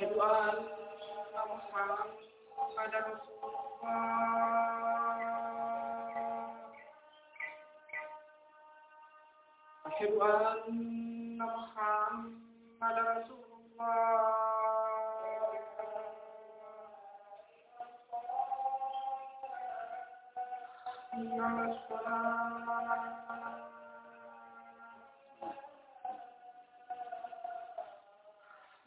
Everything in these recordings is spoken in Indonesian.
asyhadu an Muhammad Rasulullah asyhadu anna Muhammad Rasulullah Thank you.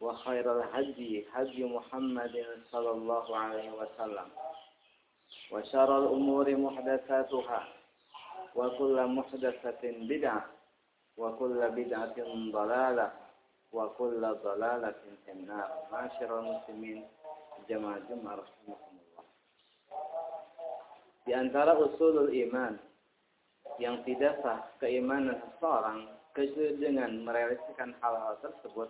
وخير الهدي هدي محمد صلى الله عليه وسلم. وشر الأمور محدثاتها. وكل محدثة بدعة. وكل بدعة ضلالة. وكل ضلالة في النار. معاشر المسلمين جمع جمعة رحمكم الله. Di antara usul iman yang tidak sah keimanan seseorang kecuali dengan merealisasikan hal-hal tersebut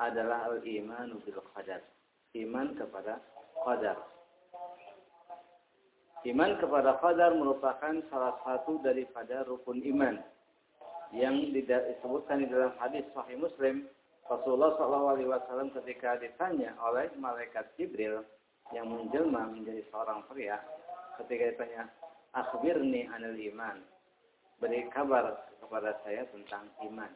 adalah al-imanu bil qadar. Iman kepada qadar. Iman kepada qadar merupakan salah satu daripada rukun iman yang disebutkan di dalam hadis sahih Muslim Rasulullah SAW ketika ditanya oleh malaikat Jibril yang menjelma menjadi seorang pria, ketika ditanya, akhbirni anil iman, beri kabar kepada saya tentang iman.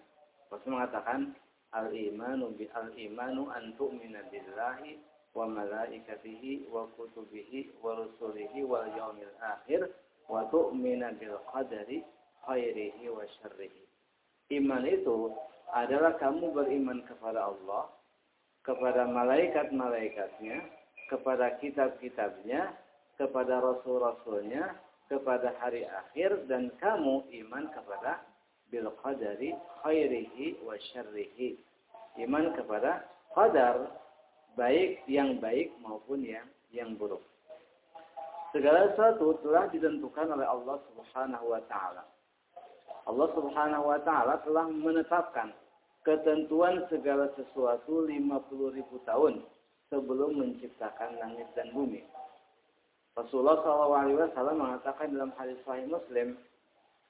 Rasul mengatakan, al imanu bi al imanu an tu'mina billahi wa malaikatihi wa kutubihi wa rusulihi wal yaumil akhir wa tu'mina bil qadari khairihi wa syarrihi. Iman itu adalah kamu beriman kepada Allah, kepada malaikat-malaikatnya, kepada kitab-kitabnya, kepada rasul-rasulnya, kepada hari akhir, dan kamu iman kepada bil qadari khairihi wa syarrihi. Iman kepada qadar baik yang baik maupun yang yang buruk. Segala sesuatu telah ditentukan oleh Allah Subhanahu wa taala. Allah Subhanahu wa taala telah menetapkan ketentuan segala sesuatu 50 ribu tahun sebelum menciptakan langit dan bumi. Rasulullah SAW mengatakan dalam hadis Sahih Muslim,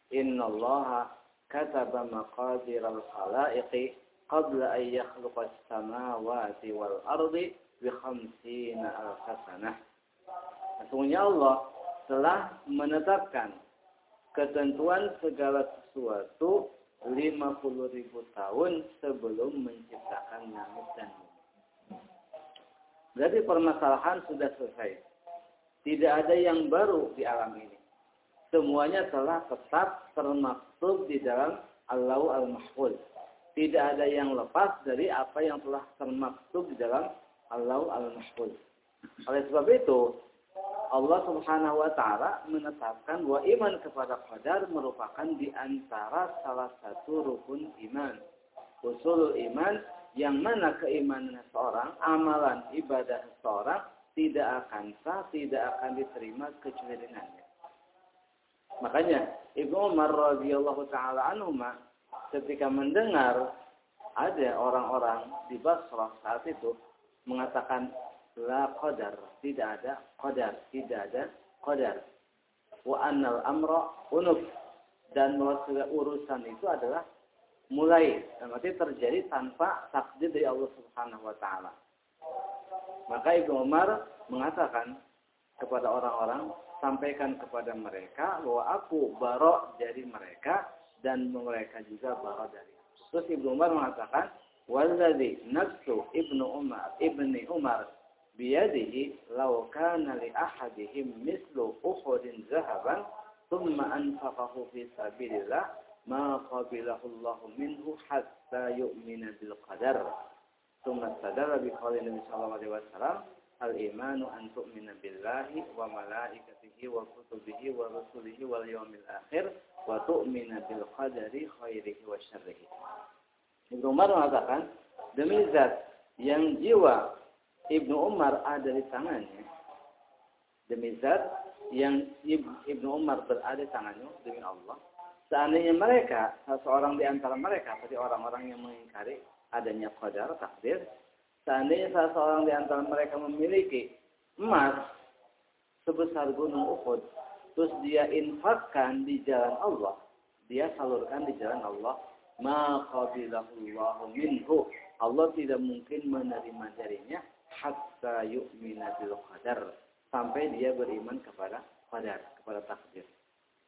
Inna Allah maqadir al-khalaiqi qabla an yakhluqa as-samawati wal ardi bi khamsina al-hasanah. Sesungguhnya Allah telah menetapkan ketentuan segala sesuatu 50 ribu tahun sebelum menciptakan langit dan bumi. Berarti permasalahan sudah selesai. Tidak ada yang baru di alam ini. Semuanya telah tetap termaktub di dalam Allah al-Mahfuz. Tidak ada yang lepas dari apa yang telah termaktub di dalam Allah al-Mahfuz. Oleh sebab itu, Allah Subhanahu wa taala menetapkan bahwa iman kepada qadar merupakan di antara salah satu rukun iman. Usul iman yang mana keimanan seorang, amalan ibadah seorang tidak akan sah, tidak akan diterima kecuali dengannya. Makanya Ibnu Umar radhiyallahu taala anhu ketika mendengar ada orang-orang di Basrah saat itu mengatakan la qadar, tidak ada qadar, tidak ada qadar. Wa annal amra unuf dan bahwa urusan itu adalah mulai, berarti terjadi tanpa takdir dari Allah Subhanahu wa taala. Maka Ibnu Umar mengatakan kepada orang-orang, sampaikan kepada mereka bahwa aku barok dari mereka dan mereka juga barok dari aku. Terus Ibnu Umar mengatakan, "Wallazi nafsu Ibnu Umar, Ibni Umar biyadihi law kana li ahadihim mislu Uhudin zahaban thumma anfaqahu fi sabilillah ma qabilahu Allah minhu hatta yu'mina bil qadar." ثم al-imanu an tu'mina billahi wa malaikatihi wa kutubihi wa rusulihi wal yawmil akhir wa tu'mina bil qadari khairihi wa syarrihi. Ibnu Umar mengatakan, demi zat yang jiwa Ibnu Umar ada di tangannya, demi zat yang Ibnu Umar berada di tangannya demi Allah, seandainya mereka, seorang di antara mereka, seperti orang-orang yang mengingkari adanya qadar, takdir, seandainya salah seorang di antara mereka memiliki emas sebesar gunung Uhud terus dia infakkan di jalan Allah dia salurkan di jalan Allah ma qabilahullahu minhu. Allah tidak mungkin menerima darinya hatta yu'mina bil qadar sampai dia beriman kepada qadar kepada takdir.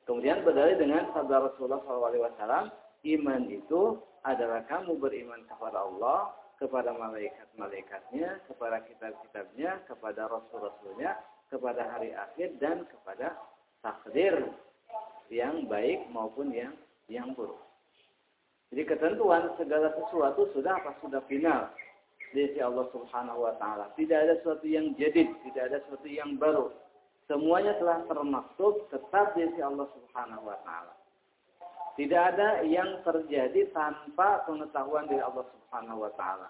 Kemudian berdalil dengan sabda Rasulullah SAW iman itu adalah kamu beriman kepada Allah, kepada malaikat-malaikatnya, kepada kitab-kitabnya, kepada rasul-rasulnya, kepada hari akhir dan kepada takdir yang baik maupun yang yang buruk. Jadi ketentuan segala sesuatu sudah apa sudah final di Allah Subhanahu wa taala. Tidak ada sesuatu yang jadid, tidak ada sesuatu yang baru. Semuanya telah termaktub tetap di Allah Subhanahu wa taala. Tidak ada yang terjadi tanpa pengetahuan dari Allah Subhanahu wa taala.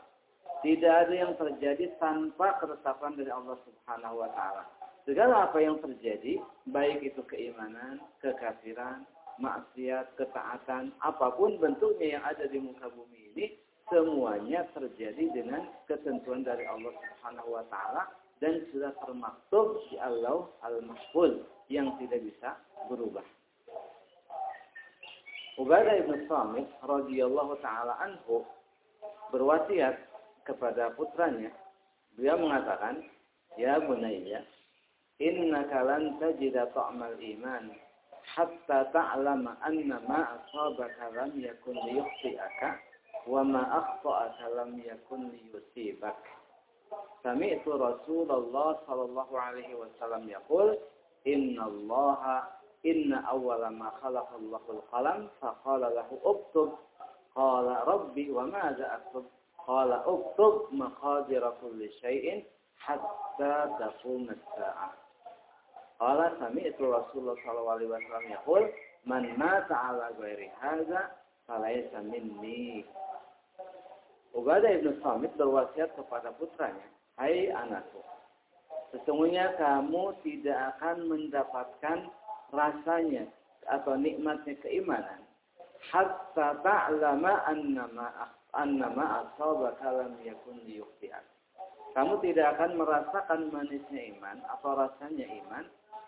Tidak ada yang terjadi tanpa ketetapan dari Allah Subhanahu wa taala. Segala apa yang terjadi, baik itu keimanan, kekafiran, maksiat, ketaatan, apa pun bentuknya yang ada di muka bumi ini, semuanya terjadi dengan ketentuan dari Allah Subhanahu wa taala dan sudah termaktub di Allah Al-Mahfuz yang tidak bisa berubah. Ubadah ibn Samit radhiyallahu taala anhu berwasiat kepada putranya. Beliau mengatakan, "Ya bunayya, innaka lan tajida ta'mal iman hatta ta'lama anna ma asabaka lam yakun liyukhti'aka wa ma akhta'aka lam yakun liyusibak." Sami'tu Rasulullah sallallahu alaihi wasallam yaqul, "Inna Allah inna awwala ma khalaqa Allahul qalam faqala lahu uktub qala rabbi wa madza aktub qala uktub maqadir kulli syai'in hatta taqum as-sa'ah qala sami'tu Rasulullah sallallahu alaihi wasallam yaqul man mata ala ghairi hadza falaysa minni. Ubadah ibnu Samit berwasiat kepada putranya, Hai anakku, sesungguhnya kamu tidak akan mendapatkan rasanya atau nikmatnya keimanan hatta ta'lama annama annama asabaka lam yakun liyukhti'ak. Kamu tidak akan merasakan manisnya iman atau rasanya iman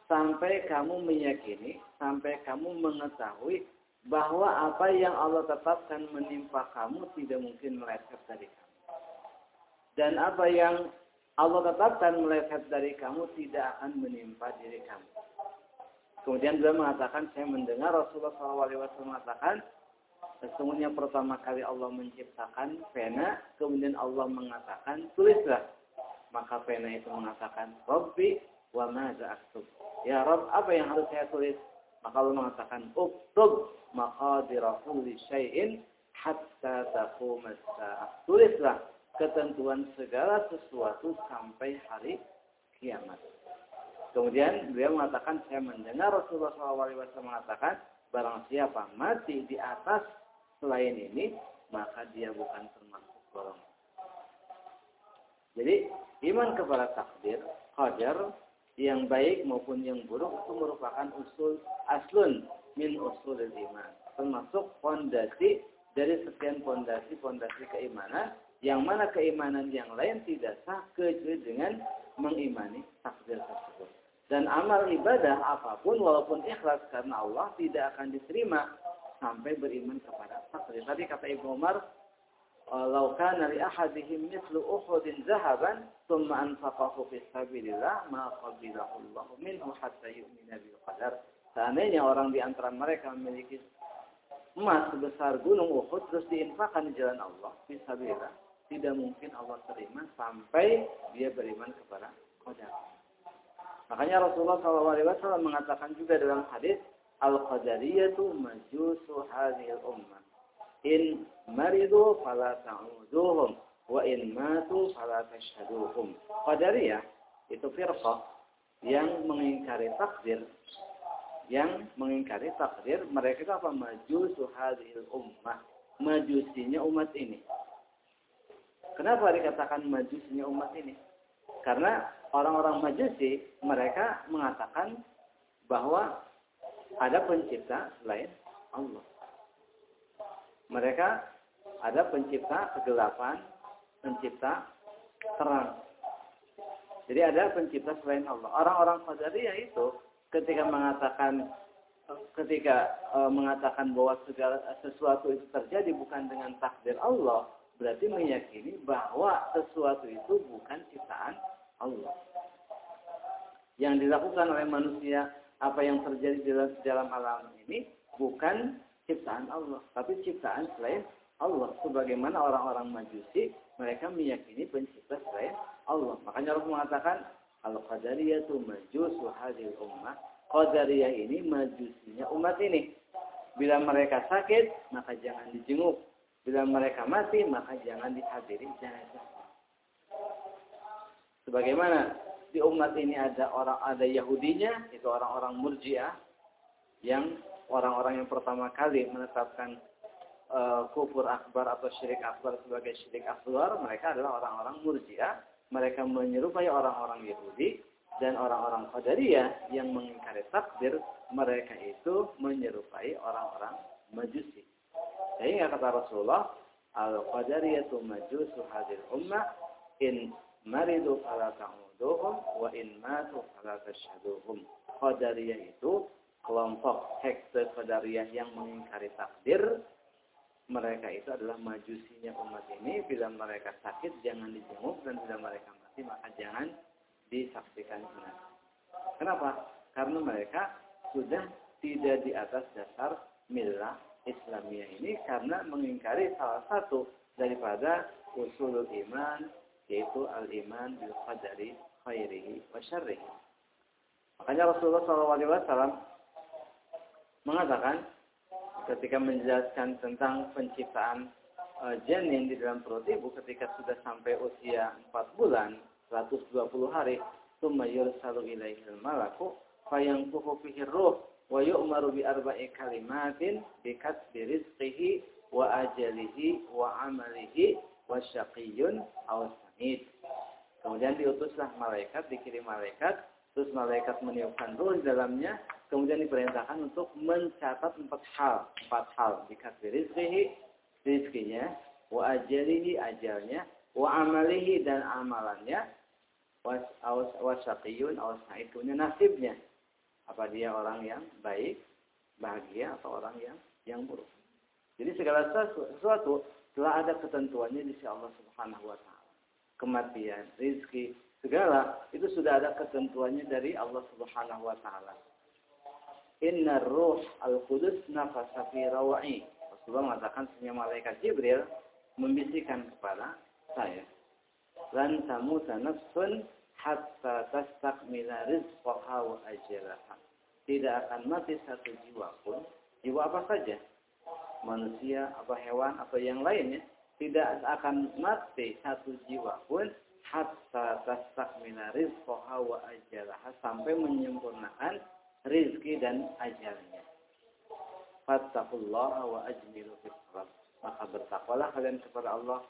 sampai kamu meyakini, sampai kamu mengetahui bahwa apa yang Allah tetapkan menimpa kamu tidak mungkin meleset dari kamu. Dan apa yang Allah tetapkan meleset dari kamu tidak akan menimpa diri kamu. Kemudian beliau mengatakan, saya mendengar Rasulullah SAW mengatakan, Sesungguhnya pertama kali Allah menciptakan pena, kemudian Allah mengatakan, tulislah. Maka pena itu mengatakan, Rabbi wa maza aktub. Ya Rabb, apa yang harus saya tulis? Maka Allah mengatakan, Uktub maqadira kulli syai'in hatta taqumas Tulislah ketentuan segala sesuatu sampai hari kiamat. Kemudian beliau mengatakan, saya mendengar Rasulullah SAW mengatakan, barang siapa mati di atas selain ini, maka dia bukan termasuk golongan. Jadi, iman kepada takdir, qadar, yang baik maupun yang buruk itu merupakan usul aslun min usul iman. Termasuk fondasi dari sekian fondasi-fondasi keimanan, yang mana keimanan yang lain tidak sah kecuali dengan mengimani takdir tersebut. Dan amal ibadah apa pun walaupun ikhlas karena Allah tidak akan diterima sampai beriman kepada takdir. Tadi kata Ibnu Umar, "Lau kana li ahadihim mithlu Uhudin zahaban, thumma anfaqahu fi sabilillah, ma qabilahu Allah minhu hatta yu'mina bil qadar." Seandainya orang di antara mereka memiliki emas sebesar gunung Uhud terus diinfakkan di jalan Allah, fi sabilillah, tidak mungkin Allah terima sampai dia beriman kepada qadar. Makanya Rasulullah SAW mengatakan juga dalam hadis al-qadariyatu majusu hadhil ummah. In maridu fala ta'uduhum wa in matu fala tashhaduhum. Qadariyah itu firqah yang mengingkari takdir yang mengingkari takdir mereka itu apa majusu hadhil ummah majusinya umat ini kenapa dikatakan majusinya umat ini karena orang-orang majusi mereka mengatakan bahwa ada pencipta selain Allah. Mereka ada pencipta kegelapan, pencipta terang. Jadi ada pencipta selain Allah. Orang-orang Qadariyah itu ketika mengatakan ketika e, mengatakan bahwa segala sesuatu itu terjadi bukan dengan takdir Allah, berarti meyakini bahwa sesuatu itu bukan ciptaan Allah. Yang dilakukan oleh manusia apa yang terjadi dalam dalam alam ini bukan ciptaan Allah, tapi ciptaan selain Allah. Sebagaimana orang-orang Majusi, mereka meyakini pencipta selain Allah. Makanya Allah mengatakan, Al-Qadariyah itu majusu hadil ummah. Qadariyah ini majusinya umat ini. Bila mereka sakit, maka jangan dijenguk. Bila mereka mati, maka jangan dihadiri jenazah. Sebagaimana di umat ini ada orang ada Yahudinya, itu orang-orang Murji'ah yang orang-orang yang pertama kali menetapkan uh, kufur akbar atau syirik akbar sebagai syirik akbar, mereka adalah orang-orang Murji'ah. Mereka menyerupai orang-orang Yahudi dan orang-orang Qadariyah yang mengingkari takdir, mereka itu menyerupai orang-orang Majusi. Sehingga kata Rasulullah, Al-Qadariyatu majusu hadir ummah in maridu fala ta'uduhum wa in matu fala tashhaduhum. Qadariyah itu kelompok sekte Qadariyah yang mengingkari takdir. Mereka itu adalah majusinya umat ini. Bila mereka sakit jangan dijenguk dan bila mereka mati maka jangan disaksikan jenazah. Kenapa? Karena mereka sudah tidak di atas dasar milah Islamiyah ini karena mengingkari salah satu daripada usul iman yaitu al-iman bil qadari khairihi wa syarrihi. Makanya Rasulullah SAW mengatakan ketika menjelaskan tentang penciptaan uh, janin di dalam perut ibu ketika sudah sampai usia 4 bulan 120 hari summa yursalu ilaihil malaku fayanfuhu fihi ruh wa yu'maru bi arba'i kalimatin bi kasbi rizqihi wa ajalihi wa amalihi wa syaqiyyun aw sa'id. Kemudian diutuslah malaikat, dikirim malaikat, terus malaikat meniupkan ruh di dalamnya, kemudian diperintahkan untuk mencatat empat hal, empat hal di kasbi rizqihi, rizkinya, wa ajalihi ajalnya, wa amalihi dan amalannya, wa syaqiyun aw sa'id, kemudian nasibnya apa dia orang yang baik, bahagia atau orang yang yang buruk. Jadi segala sesuatu telah ada ketentuannya di sisi Allah Subhanahu wa taala. Kematian, rizki, segala itu sudah ada ketentuannya dari Allah Subhanahu wa taala. Inna ruh al-qudus nafasa fi rawa'i. Rasulullah mengatakan senyum malaikat Jibril membisikkan kepada saya. Lan tamuta nafsun hatta tastakmila rizqaha wa ajalaha. Tidak akan mati satu jiwa pun, jiwa apa saja, manusia, apa hewan, atau yang lainnya, tidak akan mati satu jiwa pun hatta tastakmila rizqaha wa ajalaha sampai menyempurnakan rizki dan ajalnya. Fattakullaha wa ajmilu fil Maka bertakwalah kalian kepada Allah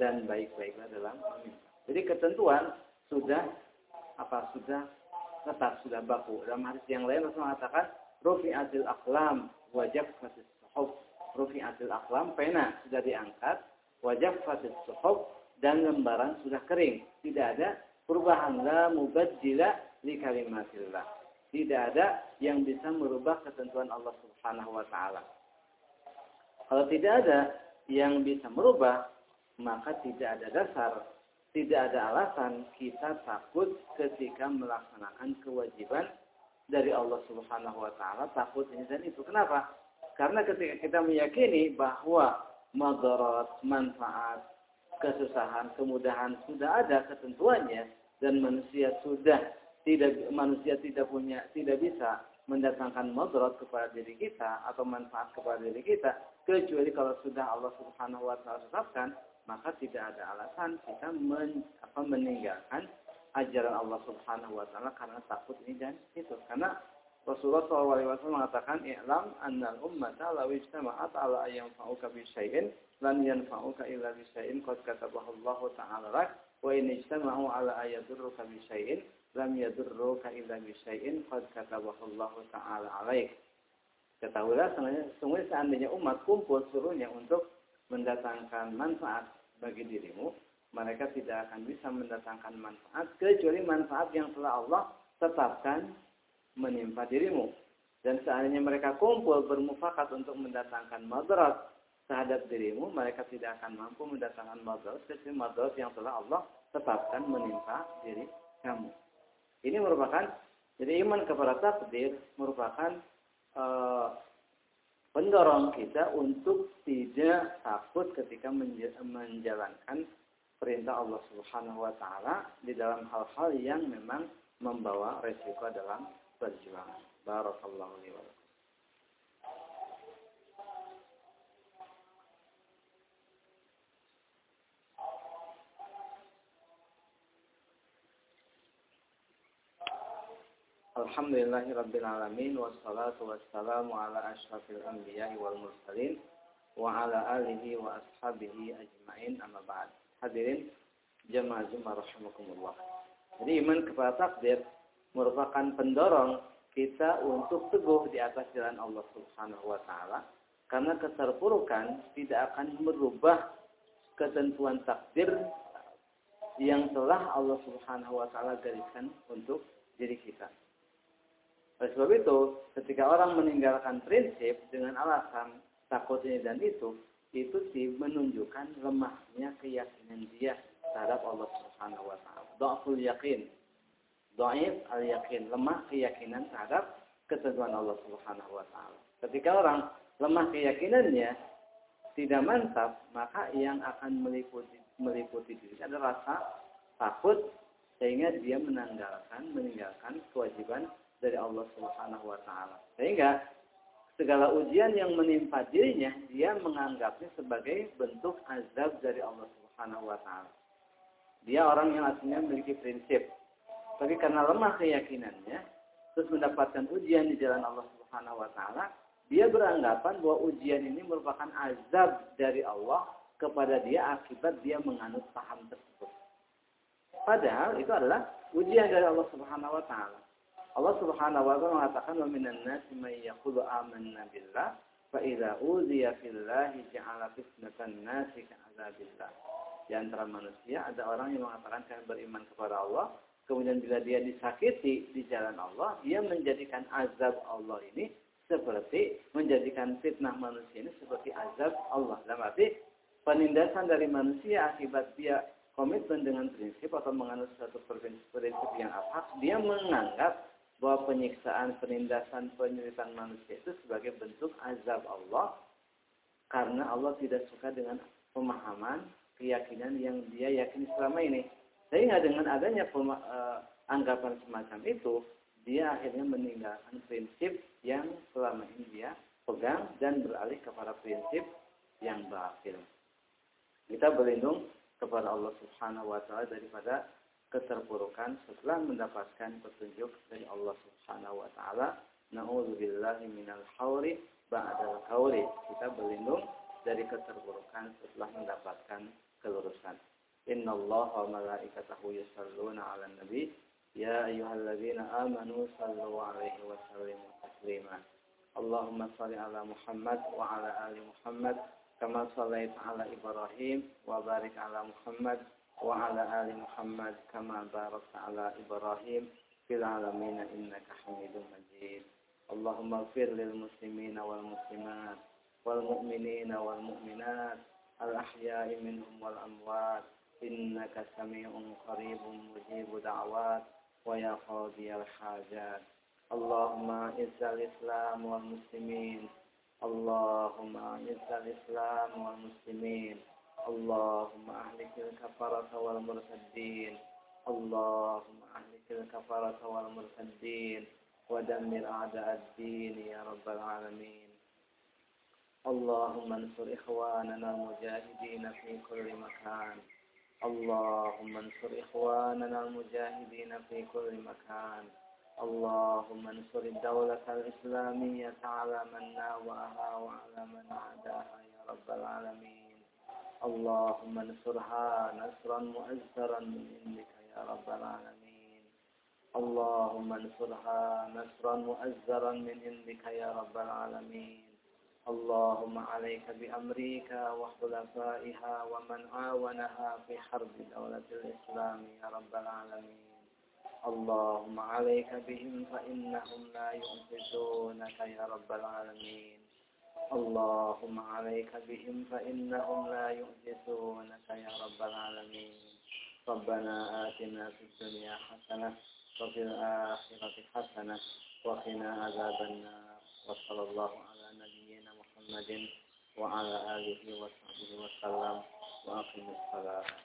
dan baik-baiklah dalam meminta. Jadi ketentuan sudah apa sudah tetap sudah baku. Dalam hadis yang lain Rasul mengatakan rufi'atil aqlam wajib fatis suhuf. Rufi'atil aqlam pena sudah diangkat, wajib fatis suhuf dan lembaran sudah kering. Tidak ada perubahan la mubaddila li kalimatillah. Tidak ada yang bisa merubah ketentuan Allah Subhanahu wa taala. Kalau tidak ada yang bisa merubah, maka tidak ada dasar tidak ada alasan kita takut ketika melaksanakan kewajiban dari Allah Subhanahu wa taala takut ini dan itu. Kenapa? Karena ketika kita meyakini bahwa madarat, manfaat, kesusahan, kemudahan sudah ada ketentuannya dan manusia sudah tidak manusia tidak punya tidak bisa mendatangkan madarat kepada diri kita atau manfaat kepada diri kita kecuali kalau sudah Allah Subhanahu wa taala tetapkan maka tidak ada alasan kita men, apa, meninggalkan ajaran Allah Subhanahu wa taala karena takut ini dan itu. Karena Rasulullah SAW mengatakan, "I'lam annal ummata law ijtama'at ala ayyan fa'uka bi syai'in lan yanfa'uka illa bi syai'in qad katabahu Allah ta'ala lak wa in ijtama'u ala ayyadurruka bi syai'in lam yadurruka illa bi syai'in qad katabahu Allah ta'ala alaik." Ketahuilah semuanya seandainya umat kumpul suruhnya untuk mendatangkan manfaat bagi dirimu, mereka tidak akan bisa mendatangkan manfaat kecuali manfaat yang telah Allah tetapkan menimpa dirimu. Dan seandainya mereka kumpul bermufakat untuk mendatangkan madarat terhadap dirimu, mereka tidak akan mampu mendatangkan madarat kecuali madarat yang telah Allah tetapkan menimpa diri kamu. Ini merupakan jadi iman kepada takdir merupakan uh, pendorong kita untuk tidak takut ketika menjalankan perintah Allah Subhanahu wa taala di dalam hal-hal yang memang membawa resiko dalam والجماعة بارك الله لي ولكم. الحمد لله رب العالمين والصلاة والسلام على أشرف الأنبياء والمرسلين وعلى آله وأصحابه أجمعين أما بعد hadirin جمع جمع رحمكم jadi iman kepada takdir merupakan pendorong kita untuk teguh di atas jalan Allah Subhanahu wa taala karena keterpurukan tidak akan merubah ketentuan takdir yang telah Allah Subhanahu wa taala gariskan untuk diri kita. Oleh sebab itu, ketika orang meninggalkan prinsip dengan alasan takut ini dan itu, itu sih menunjukkan lemahnya keyakinan dia terhadap Allah Subhanahu wa taala. Dha'ful yakin. Dhaif al-yakin, lemah keyakinan terhadap ketentuan Allah Subhanahu wa taala. Ketika orang lemah keyakinannya tidak mantap, maka yang akan meliputi meliputi diri ada rasa takut sehingga dia menanggalkan meninggalkan kewajiban dari Allah Subhanahu wa taala. Sehingga segala ujian yang menimpa dirinya dia menganggapnya sebagai bentuk azab dari Allah Subhanahu wa taala. Dia orang yang aslinya memiliki prinsip. Tapi karena lemah keyakinannya, terus mendapatkan ujian di jalan Allah Subhanahu wa taala, dia beranggapan bahwa ujian ini merupakan azab dari Allah kepada dia akibat dia menganut paham tersebut. Padahal itu adalah ujian dari Allah Subhanahu wa taala. Allah Subhanahu wa taala mengatakan wa minan nasi may yaqulu amanna billah fa idza uziya fillahi ja'ala fitnatan nasi ka'adzabillah. Di antara manusia ada orang yang mengatakan kami beriman kepada Allah, kemudian bila dia disakiti di jalan Allah, dia menjadikan azab Allah ini seperti menjadikan fitnah manusia ini seperti azab Allah. Dalam arti penindasan dari manusia akibat dia komitmen dengan prinsip atau menganut satu prinsip yang abhak, dia menganggap bahwa penyiksaan, penindasan, penyulitan manusia itu sebagai bentuk azab Allah karena Allah tidak suka dengan pemahaman, keyakinan yang dia yakini selama ini. Sehingga dengan adanya uh, anggapan semacam itu, dia akhirnya meninggalkan prinsip yang selama ini dia pegang dan beralih kepada prinsip yang batil. Kita berlindung kepada Allah Subhanahu wa taala daripada keterpurukan setelah mendapatkan petunjuk dari Allah Subhanahu wa taala. Nauzubillahi minal hauri ba'dal kauri. Kita berlindung dari keterpurukan setelah mendapatkan kelurusan. إن الله وملائكته يصلون على النبي. يا أيها الذين آمنوا صلوا عليه وسلموا تسليما. اللهم صل على محمد وعلى آل محمد كما صليت على إبراهيم وبارك على محمد وعلى آل محمد كما باركت على إبراهيم في العالمين إنك حميد مجيد. اللهم اغفر للمسلمين والمسلمات والمؤمنين والمؤمنات الأحياء منهم والأموات إنك سميع قريب مجيب دعوات ويا قاضي الحاجات. اللهم أعز الإسلام والمسلمين. اللهم أعز الإسلام والمسلمين. اللهم أهلك الكفرة والمرتدين. اللهم أهلك الكفرة والمرتدين. ودمر أعداء الدين يا رب العالمين. اللهم انصر إخواننا المجاهدين في كل مكان. اللهم انصر إخواننا المجاهدين في كل مكان. اللهم انصر الدولة الإسلامية على من ناوأها وعلى من عاداها يا رب العالمين. اللهم انصرها نصرا مؤزرا من عندك يا رب العالمين. اللهم انصرها نصرا مؤزرا من عندك يا رب العالمين. اللهم عليك بأمريكا وخلفائها ومن عاونها في حرب دولة الإسلام يا رب العالمين. اللهم عليك بهم فإنهم لا يعجزونك يا رب العالمين. اللهم عليك بهم فإنهم لا يعجزونك يا رب العالمين. ربنا آتنا في الدنيا حسنة وفي الآخرة حسنة وقنا عذاب النار. وصلى الله على محمد وعلى آله وصحبه وسلم وأقم الصلاة.